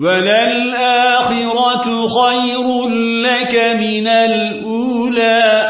وللآخرة خير لك من الأولى.